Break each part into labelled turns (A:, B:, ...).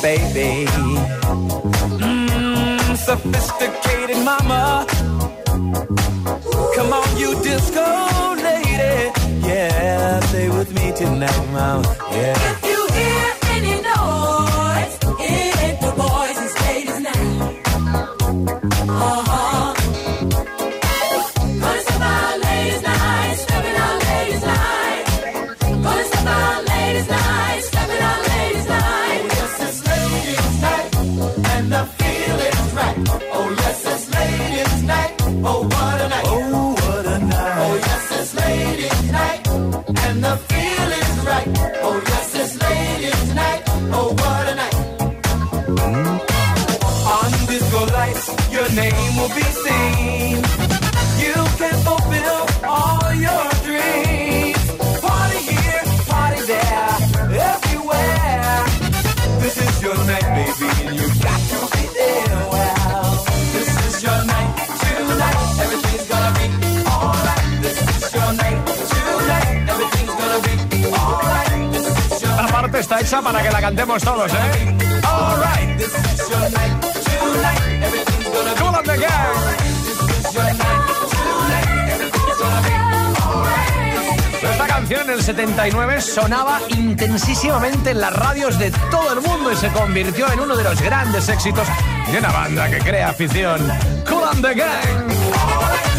A: Para sonaba intensísimamente en las radios de todo el mundo y se convirtió en uno de los grandes éxitos de una banda que crea afición. Cool and the Gang.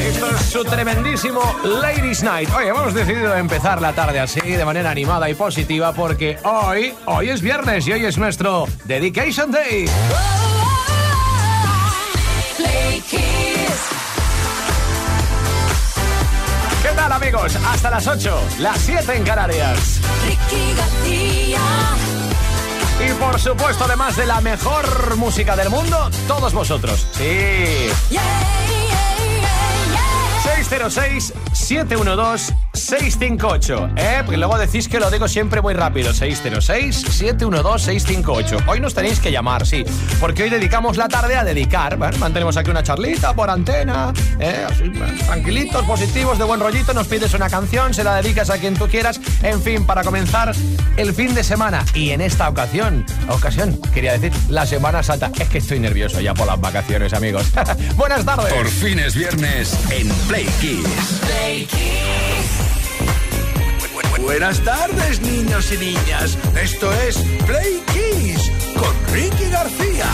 A: Esto es su tremendísimo Ladies Night. Oye, hemos decidido empezar la tarde así, de manera animada y positiva, porque hoy, hoy es viernes y hoy es nuestro Dedication Day. Oh, oh, amigos? Hasta las 8, las 7 en Canarias. Y por supuesto, además de la mejor música del mundo, todos vosotros. Sí. 606-712-658. ¿Eh? Porque luego decís que lo digo siempre muy rápido. 606-712-658. Hoy nos tenéis que llamar, sí. Porque hoy dedicamos la tarde a dedicar. mantenemos aquí una charlita por antena. ¿eh? tranquilitos, positivos, de buen rollito. Nos pides una canción, se la dedicas a quien tú quieras. En fin, para comenzar el fin de semana. Y en esta ocasión, ocasión, quería decir, la Semana Santa. Es que estoy nervioso ya por las vacaciones, amigos. Buenas tardes.
B: Por fin es viernes en Play
C: Buenas tardes, niños y niñas. Esto es Play Kiss con Ricky García.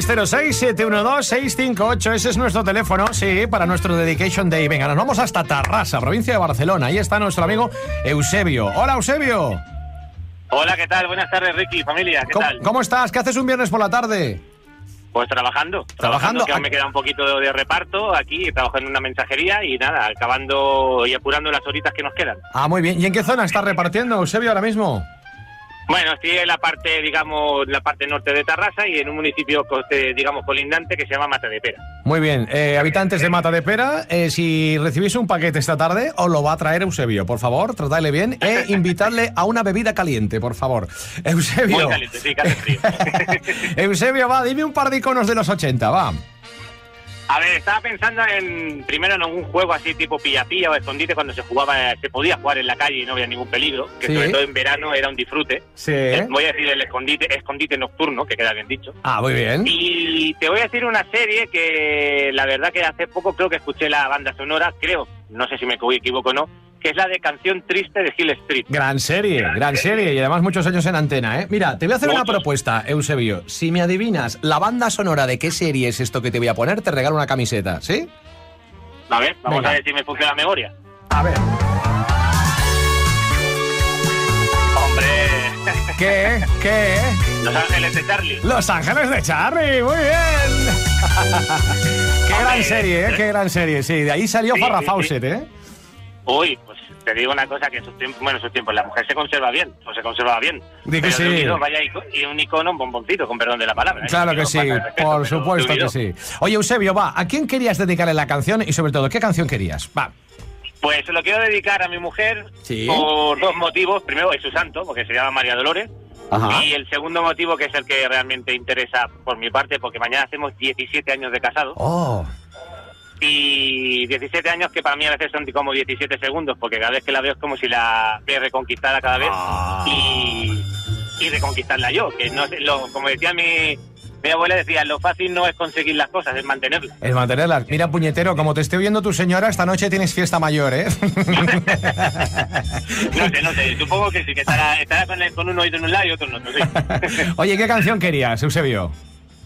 A: 606-712-658, ese es nuestro teléfono, sí, para nuestro Dedication Day. Venga, nos vamos hasta Tarrasa, provincia de Barcelona. Ahí está nuestro amigo Eusebio. Hola, Eusebio.
D: Hola, ¿qué tal? Buenas tardes, Ricky, familia, ¿qué
A: ¿Cómo,
D: tal?
A: cómo estás? ¿Qué haces un viernes por la tarde?
D: Pues trabajando.
A: Trabajando.
D: que me queda un poquito de reparto aquí, trabajo en una mensajería y nada, acabando y apurando las horitas que nos quedan.
A: Ah, muy bien. ¿Y en qué zona estás repartiendo, Eusebio, ahora mismo?
D: Bueno, estoy en la parte, digamos, la parte norte de Tarrasa y en un municipio, coste- digamos, colindante que se llama Mata de Pera.
A: Muy bien. Eh, habitantes de Mata de Pera, eh, si recibís un paquete esta tarde, os lo va a traer Eusebio. Por favor, tratadle bien e invitadle a una bebida caliente, por favor. Eusebio.
D: Muy caliente, sí, frío.
A: Eusebio, va, dime un par de iconos de los 80, va.
D: A ver, estaba pensando en primero en algún juego así tipo pilla-pilla o escondite cuando se jugaba, se podía jugar en la calle y no había ningún peligro, que
A: Sí.
D: sobre todo en verano era un disfrute.
A: Sí.
D: Eh, Voy a decir el escondite, escondite nocturno, que queda bien dicho.
A: Ah, muy bien.
D: Y te voy a decir una serie que la verdad que hace poco creo que escuché la banda sonora, creo, no sé si me equivoco o no, que es la de Canción Triste de Hill Street.
A: Gran serie, gran serie y además muchos años en antena, ¿eh? Mira, te voy a hacer una
D: Muchos.
A: propuesta, Eusebio. Si me adivinas la banda sonora de qué serie es esto que te voy a poner, te regalo una camiseta, ¿sí?
D: A ver, vamos
A: Venga.
D: a ver si me funciona la memoria.
A: A ver.
D: Hombre,
A: ¿Qué? ¿Qué?
D: Los Ángeles de Charlie.
A: Los Ángeles de Charlie, muy bien. qué gran
D: Hombre,
A: serie, ¿eh? Qué gran serie, sí. De ahí salió
D: Sí,
A: Farrah
D: sí,
A: Fawcett, ¿eh?
D: Uy, pues te digo una cosa que en sus tiempos, bueno, en sus tiempos la mujer se conserva bien, o se conservaba bien.
A: Di que sí.
D: unido, vaya y un icono, un bomboncito, con perdón de la palabra. ¿eh?
A: Claro que sí,
D: respeto,
A: por supuesto que sí. Oye, Eusebio, va, ¿a quién querías dedicarle la canción y sobre todo, qué canción querías? Va.
D: Pues se lo quiero dedicar a mi mujer
A: Sí.
D: por dos motivos. Primero, es su santo, porque se llama María Dolores.
A: Ajá.
D: Y el segundo motivo, que es el que realmente interesa por mi parte, porque mañana hacemos 17 años de casado.
A: Oh,
D: Y 17 años que para mí a veces son como 17 segundos, porque cada vez que la veo es como si la ve reconquistada cada vez
A: Ah.
D: y, y reconquistarla yo. Que no sé, lo, como decía mi, mi abuela, decía, lo fácil no es conseguir las cosas, es mantenerlas.
A: es mantenerlas. Mira, puñetero, como te esté oyendo tu señora, esta noche tienes fiesta mayor, ¿eh?
D: No sé, no sé, supongo que sí, que estará, estará con, el- con un oído en un lado y otro en otro, sí.
A: Oye, ¿qué canción querías, Eusebio?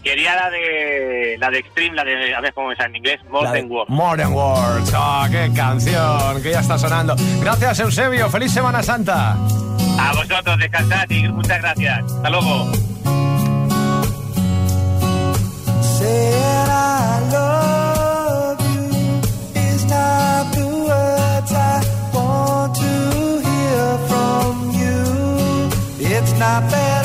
D: Quería la de la de Extreme, la de, a ver cómo es en inglés, Than Words.
A: Modern Words. Ah, qué canción, que ya está sonando. Gracias, Eusebio. Feliz Semana Santa.
D: A vosotros, descansad y muchas gracias. Hasta luego.
E: Saying I love you is not the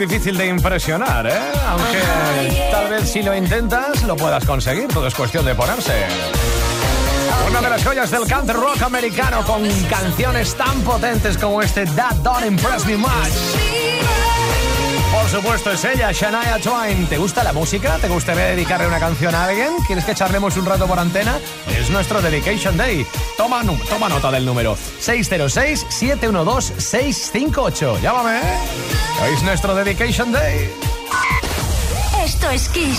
A: difícil de impresionar, ¿eh? Aunque tal vez si lo intentas lo puedas conseguir, todo es cuestión de ponerse. Una de las joyas del country rock americano con canciones tan potentes como este That Don't Impress Me Much. Supuesto es ella, Shania Twain. ¿Te gusta la música? ¿Te gustaría dedicarle una canción a alguien? ¿Quieres que charlemos un rato por antena? Es nuestro Dedication Day. Toma, toma nota del número 606-712-658. Llámame, ¿eh? Es nuestro Dedication Day.
F: Esto es Kiss.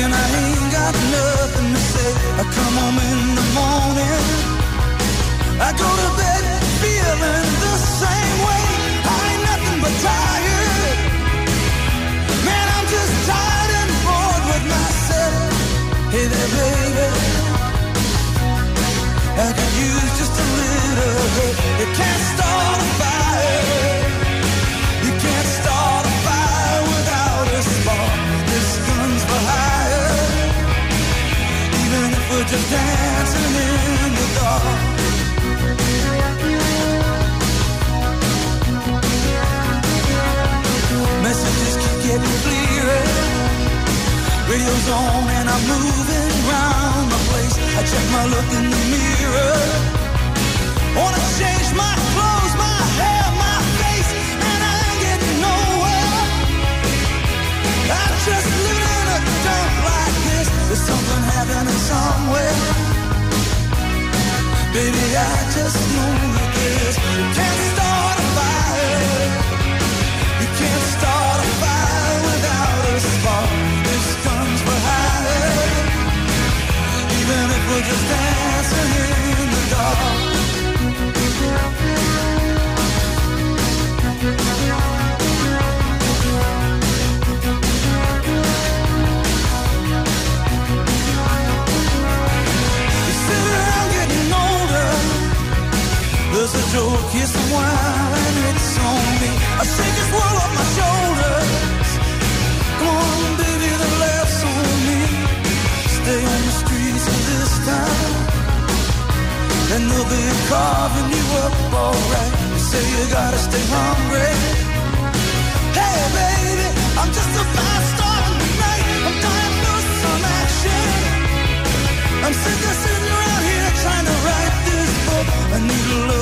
G: and I ain't got nothing to say. I come home in the morning. I go to bed feeling the same way. I ain't nothing but tired. Man, I'm just tired and bored with myself. Hey there, baby. I could use just a little help. You can't start a fire. Just dancing in the dark. Messages keep getting clearer. Radio's on and I'm the place. I check my look in the mirror. Wanna change my Baby, I just know that this. You can't start it's on me. I shake this world off my shoulders. Come on, baby, the laughs on me. Stay on the streets of this town. And they'll be carving you up alright. You say you gotta stay hungry. Hey, baby, I'm just. I'm dying for some action. I'm sick of sitting around here trying to write this book. I need a
C: love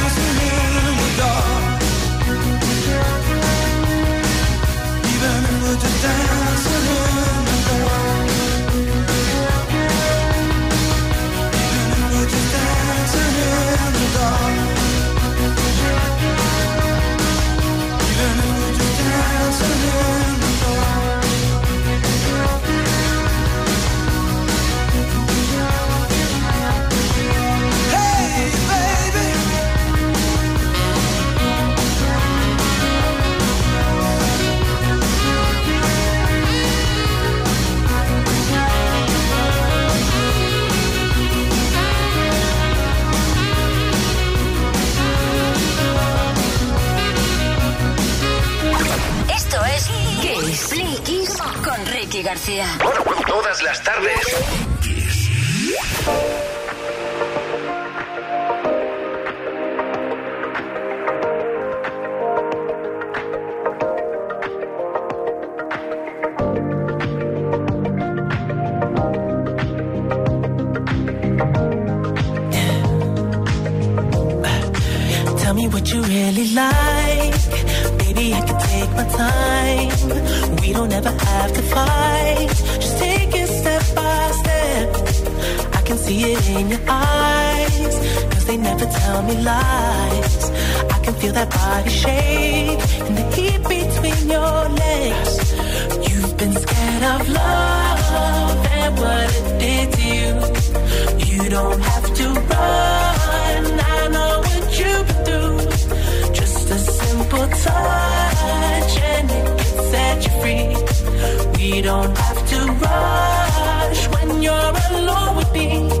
C: don't have to run. I know what you've been through. Just a simple touch and it can set you free. We don't have to rush when you're alone with me.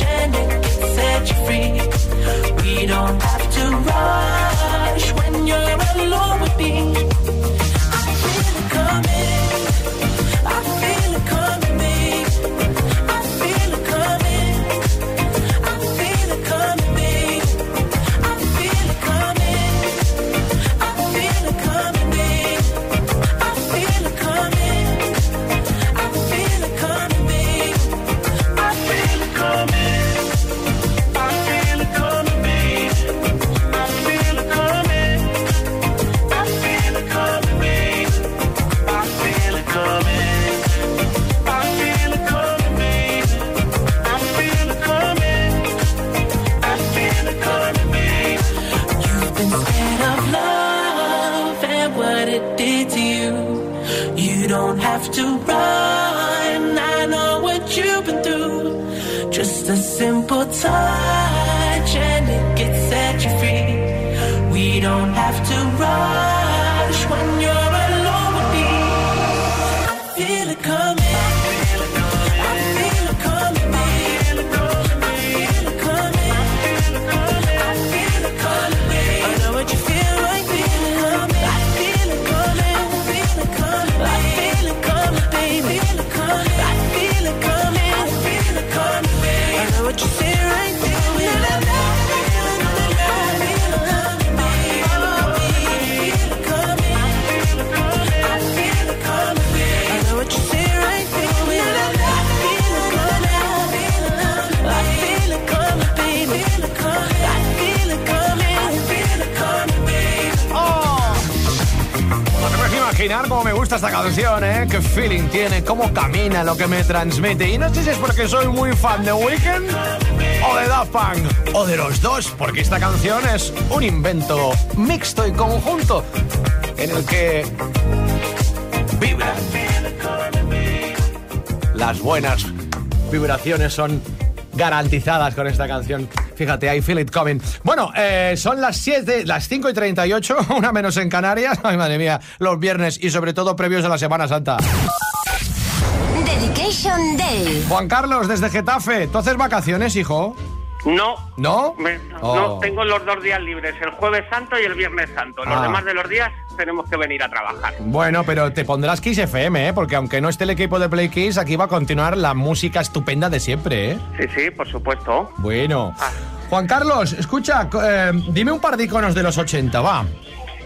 C: And it you free. We don't have to rush when you're alone with me.
A: Camina, lo que me transmite. Y no sé si es porque soy muy fan de Weekend o de Daft Punk, o de los dos, porque esta canción es un invento mixto y conjunto en el que vibran. Las buenas vibraciones son garantizadas con esta canción. Fíjate, I feel it coming. Bueno, eh, son las 7, las 5 y 38, una menos en Canarias. Ay, madre mía, los viernes y sobre todo previos a la Semana Santa.
G: Day.
A: Juan Carlos, desde Getafe, ¿tú haces vacaciones, hijo?
D: No.
A: ¿No?
D: Me-
A: Oh.
D: No, tengo los dos días libres, el jueves santo y el viernes santo. Los
A: Ah.
D: demás de los días tenemos que venir a trabajar.
A: Bueno, pero te pondrás Kiss FM, ¿eh? Porque aunque no esté el equipo de Play Kiss, aquí va a continuar la música estupenda de siempre, ¿eh?
D: Sí, sí, por supuesto.
A: Bueno.
D: Ah.
A: Juan Carlos, escucha, eh, dime un par de iconos de los 80, va.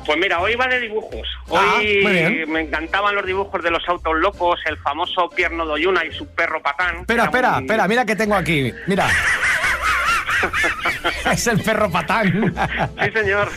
H: Pues mira, hoy va de dibujos.
A: Ah,
H: Hoy me encantaban los dibujos de los autos locos, el famoso Pierno Doyuna y su perro patán.
A: Espera,
H: Era
A: espera, espera, mira que tengo aquí. Mira. es el perro patán.
H: Sí, señor.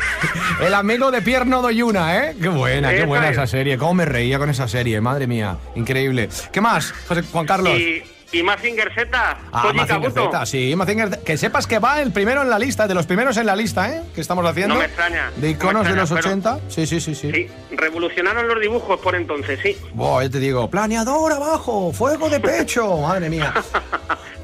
A: el amigo de Pierno Doyuna, ¿eh? Qué buena, qué buena
H: es.
A: esa serie. Cómo me reía con esa serie, madre mía. Increíble. ¿Qué más, José Juan Carlos?
H: y, y Mazinger Z,
A: Ah, Mazinger. Z, sí, Mazinger. Que sepas que va el primero en la lista, de los primeros en la lista, ¿eh? Que estamos haciendo.
H: No me extraña,
A: De
H: no
A: iconos de los
H: extraña, pero-
A: 80. Sí, sí, sí, sí.
H: Sí, revolucionaron los dibujos por entonces, sí.
A: Buah, ya te digo, planeador abajo, fuego de pecho, madre mía.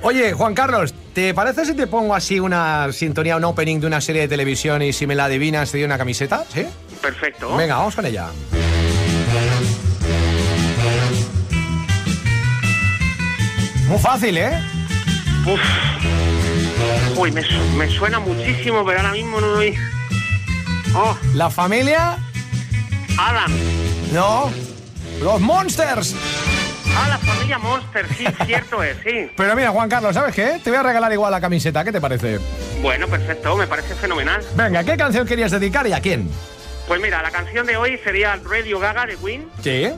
A: Oye, Juan Carlos, ¿te parece si te pongo así una sintonía, un opening de una serie de televisión y si me la adivinas te doy una camiseta? ¿Sí?
H: Perfecto.
A: Venga, vamos con ella. Muy fácil, ¿eh?
H: Uf. Uy, me, su- me suena muchísimo, pero ahora mismo no doy. Oh,
A: La familia,
H: Adam.
A: no. Los Monsters.
H: Ah, la familia Monster, sí, cierto es, sí.
A: Pero mira, Juan Carlos, ¿sabes qué? Te voy a regalar igual la camiseta, ¿qué te parece?
H: Bueno, perfecto, me parece fenomenal.
A: Venga, ¿qué canción querías dedicar y a quién?
H: Pues mira, la canción de hoy sería Radio Gaga de Queen
A: Sí.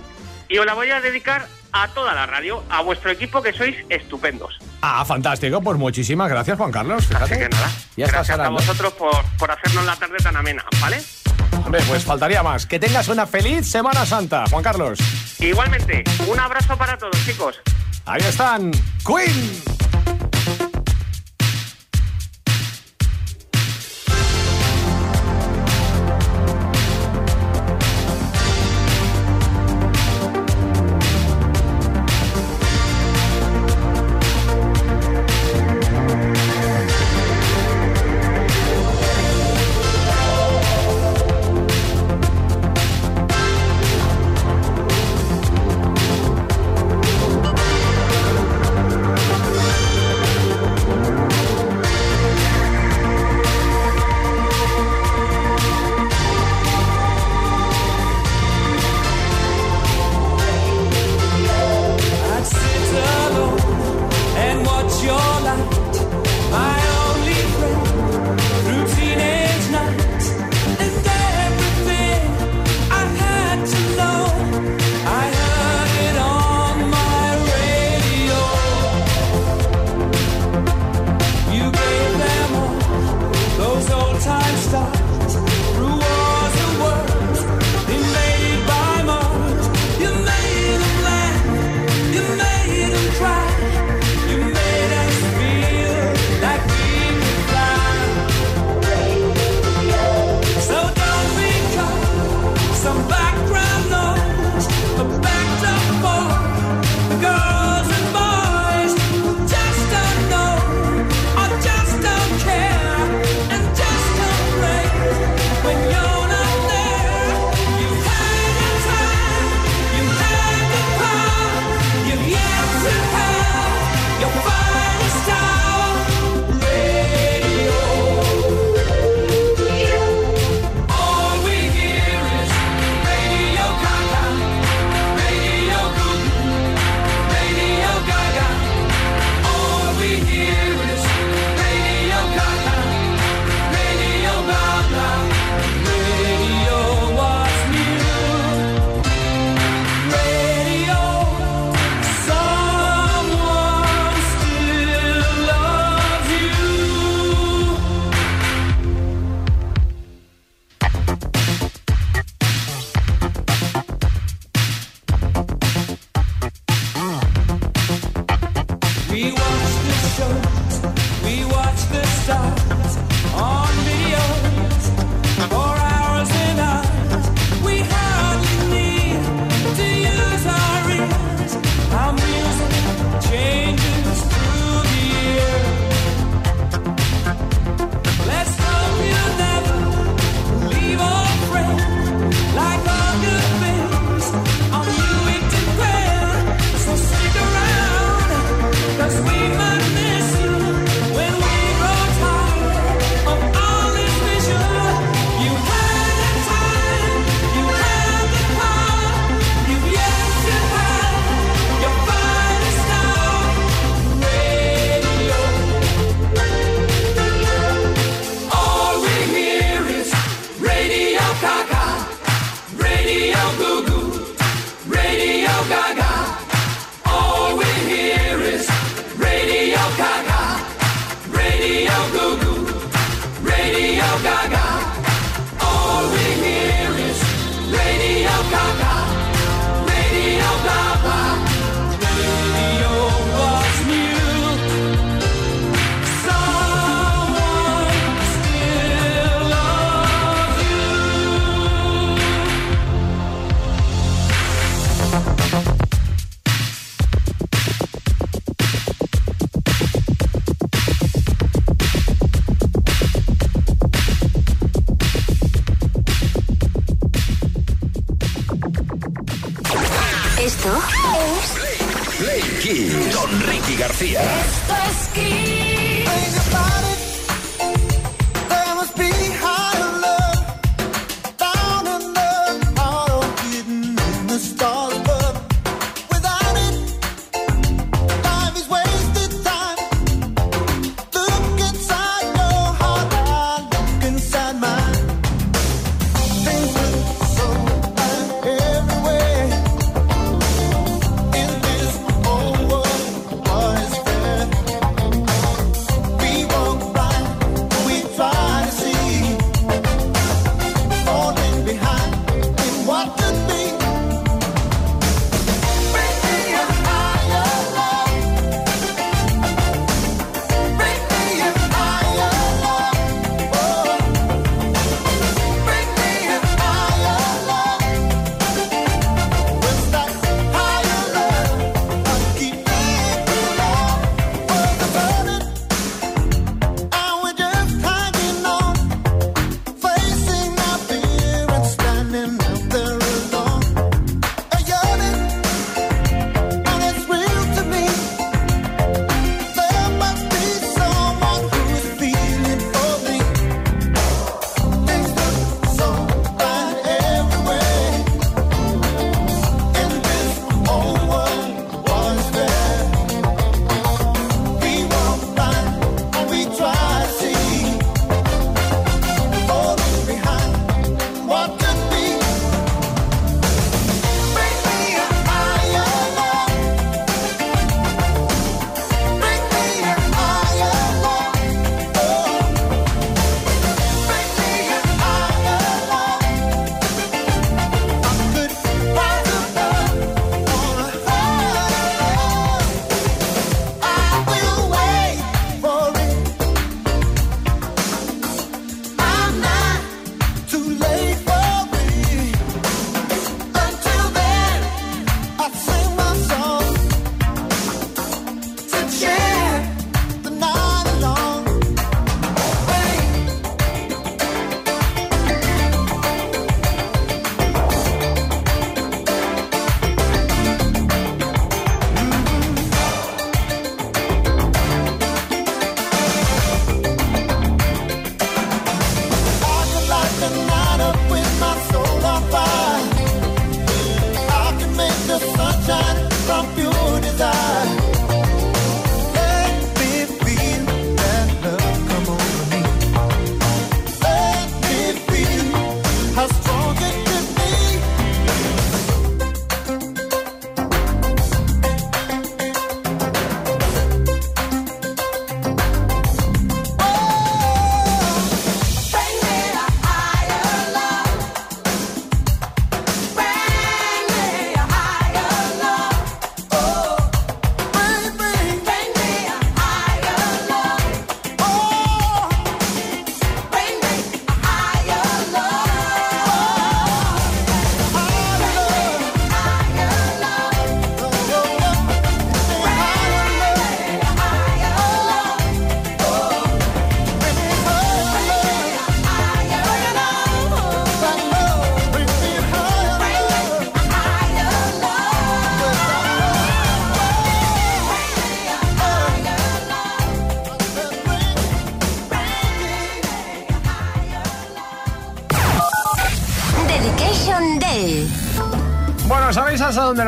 H: y os la voy a dedicar a toda la radio, a vuestro equipo que sois estupendos.
A: Ah, fantástico. Pues muchísimas gracias, Juan Carlos. Fíjate.
H: Así que nada,
A: Ya
H: gracias a vosotros por, por hacernos la tarde tan amena, ¿vale?
A: Hombre, pues faltaría más. Que tengas una feliz Semana Santa, Juan Carlos.
H: Igualmente, un abrazo para todos, chicos.
A: Ahí están. Queen.
I: Kiss. Con Ricky García.
G: Es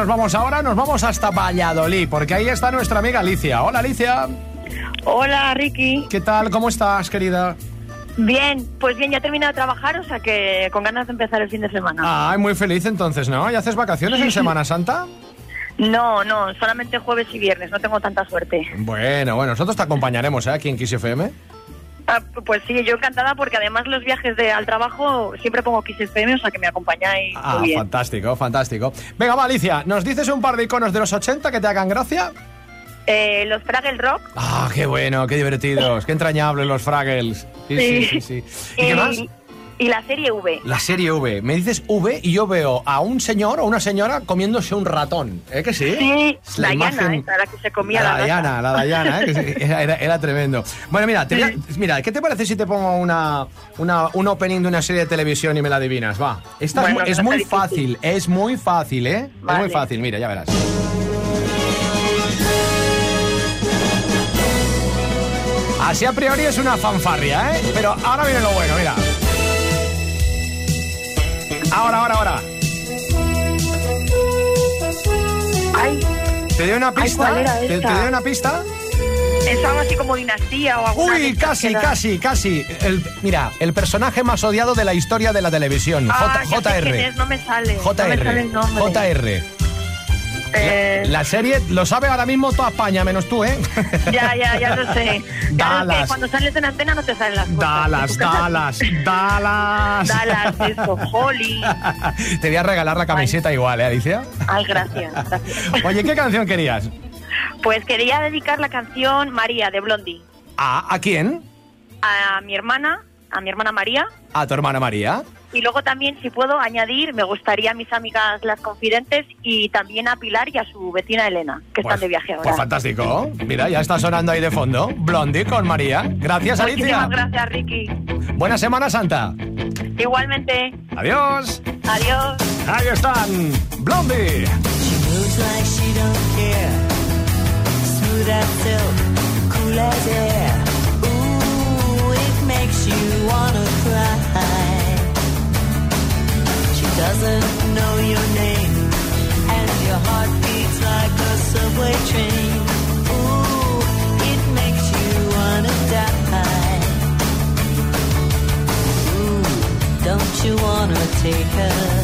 A: nos vamos ahora? Nos vamos hasta Valladolid, porque ahí está nuestra amiga Alicia. Hola, Alicia.
J: Hola, Ricky.
A: ¿Qué tal? ¿Cómo estás, querida?
J: Bien, pues bien, ya he terminado de trabajar, o sea que con ganas de empezar el fin de semana.
A: ay muy feliz entonces, ¿no? ¿Y haces vacaciones en Semana Santa?
J: No, no, solamente jueves y viernes, no tengo tanta suerte.
A: Bueno, bueno, nosotros te acompañaremos ¿eh? aquí en Kiss FM.
J: Ah, pues sí, yo encantada porque además los viajes de, al trabajo siempre pongo Kiss FM, o sea que me acompañáis.
A: Ah, fantástico, fantástico. Venga, va, Alicia, ¿nos dices un par de iconos de los 80 que te hagan gracia?
J: Eh, los Fraggle Rock.
A: Ah, qué bueno, qué divertidos, qué entrañables los Fraggles. Sí, sí, sí. ¿Y qué
J: eh,
A: más?
J: Y la serie V.
A: La serie V. Me dices V y yo veo a un señor o una señora comiéndose un ratón. ¿Eh que sí?
J: Sí,
A: Es la
J: Diana,
A: imagen-
J: esa, la que se comía la,
A: la. Diana, la Diana, ¿eh? que sí, era, tremendo. Bueno, mira, te voy a- mira, ¿qué te parece si te pongo una, una- un opening de una serie de televisión y me la adivinas? Va. Esta es muy fácil, es muy fácil, ¿eh? Es muy fácil, mira, ya verás. Así a priori es una fanfarria, ¿eh? Pero ahora viene lo bueno, mira. Ahora, ahora, ahora.
J: Ay,
A: ¿Te doy una
J: Ay,
A: pista?
J: ¿cuál era
A: ¿Te, te doy una pista?
J: es algo así como dinastía o alguna
A: Uy, casi, casi, casi. El- mira, el personaje más odiado de la historia de la televisión.
J: Ah,
A: J- JR.
J: es, no me sale. No me sale
A: JR.
J: el nombre.
A: JR.
J: Eh,
A: La serie lo sabe ahora mismo toda España, menos tú, ¿eh?
J: Ya, ya, ya lo sé. Claro,
A: Dallas.
J: que cuando sales en antena no te salen las cosas.
A: Dallas, Dallas, Dallas.
J: Dallas, eso, Holly.
A: Te voy a regalar la camiseta igual, ¿eh, Alicia?
J: Ay, gracias, gracias.
A: Oye, ¿qué canción querías?
J: Pues quería dedicar la canción María de Blondie
A: ¿A, ¿A quién?
J: a mi hermana, a mi hermana María.
A: ¿A tu hermana María?
J: Y luego también, si puedo añadir, me gustaría a mis amigas las confidentes y también a Pilar y a su vecina Elena, que están de viaje ahora.
A: Pues fantástico. Mira, ya está sonando ahí de fondo. Blondie con María. Gracias, Alicia.
J: Muchísimas gracias, Ricky.
A: Buena Semana Santa.
J: Igualmente,
A: Adiós.
J: adiós.
A: Ahí están. Blondie.
K: Ooh, it makes you wanna cry. Doesn't know your name, and your heart beats like a subway train. Ooh, it makes you wanna die. Ooh, don't you wanna take her?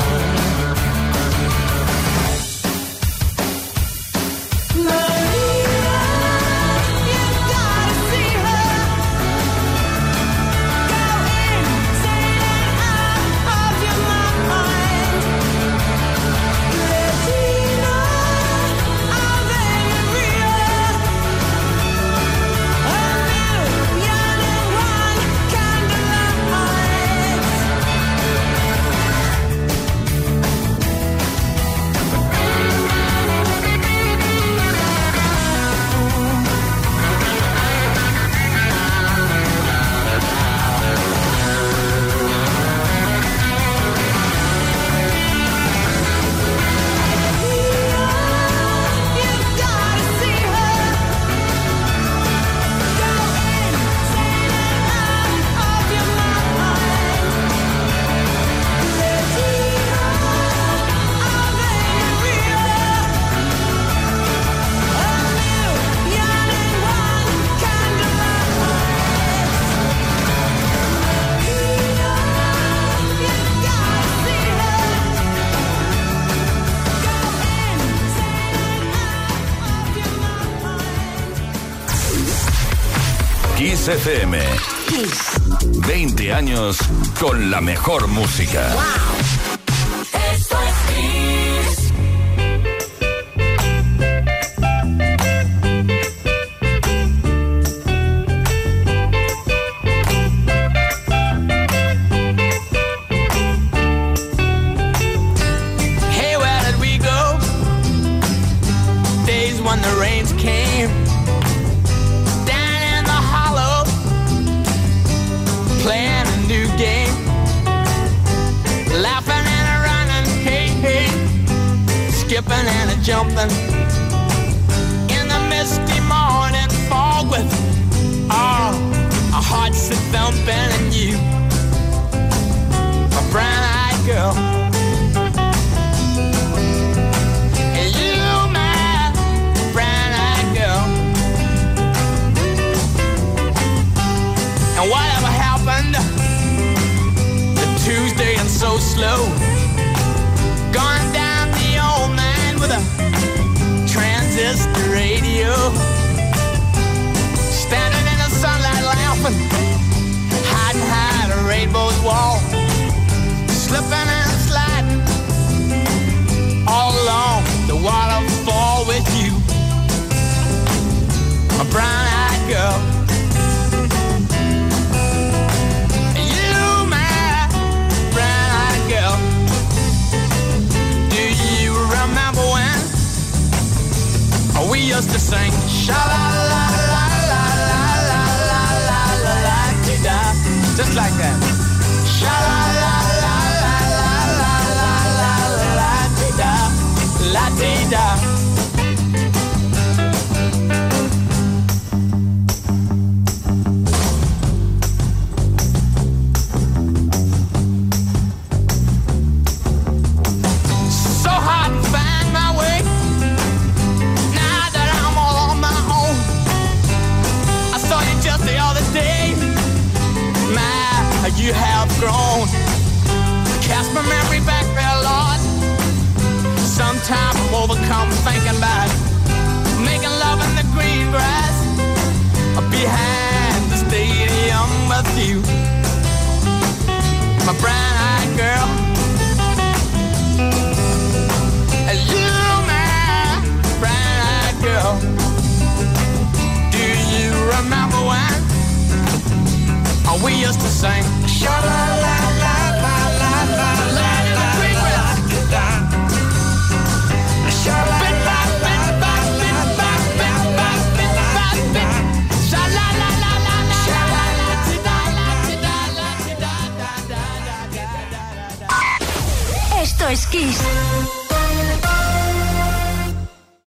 I: Kiss 20 años con la mejor música.